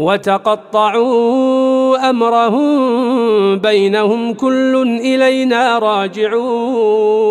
وتقطعوا أمرهم بينهم كل إلينا راجعون.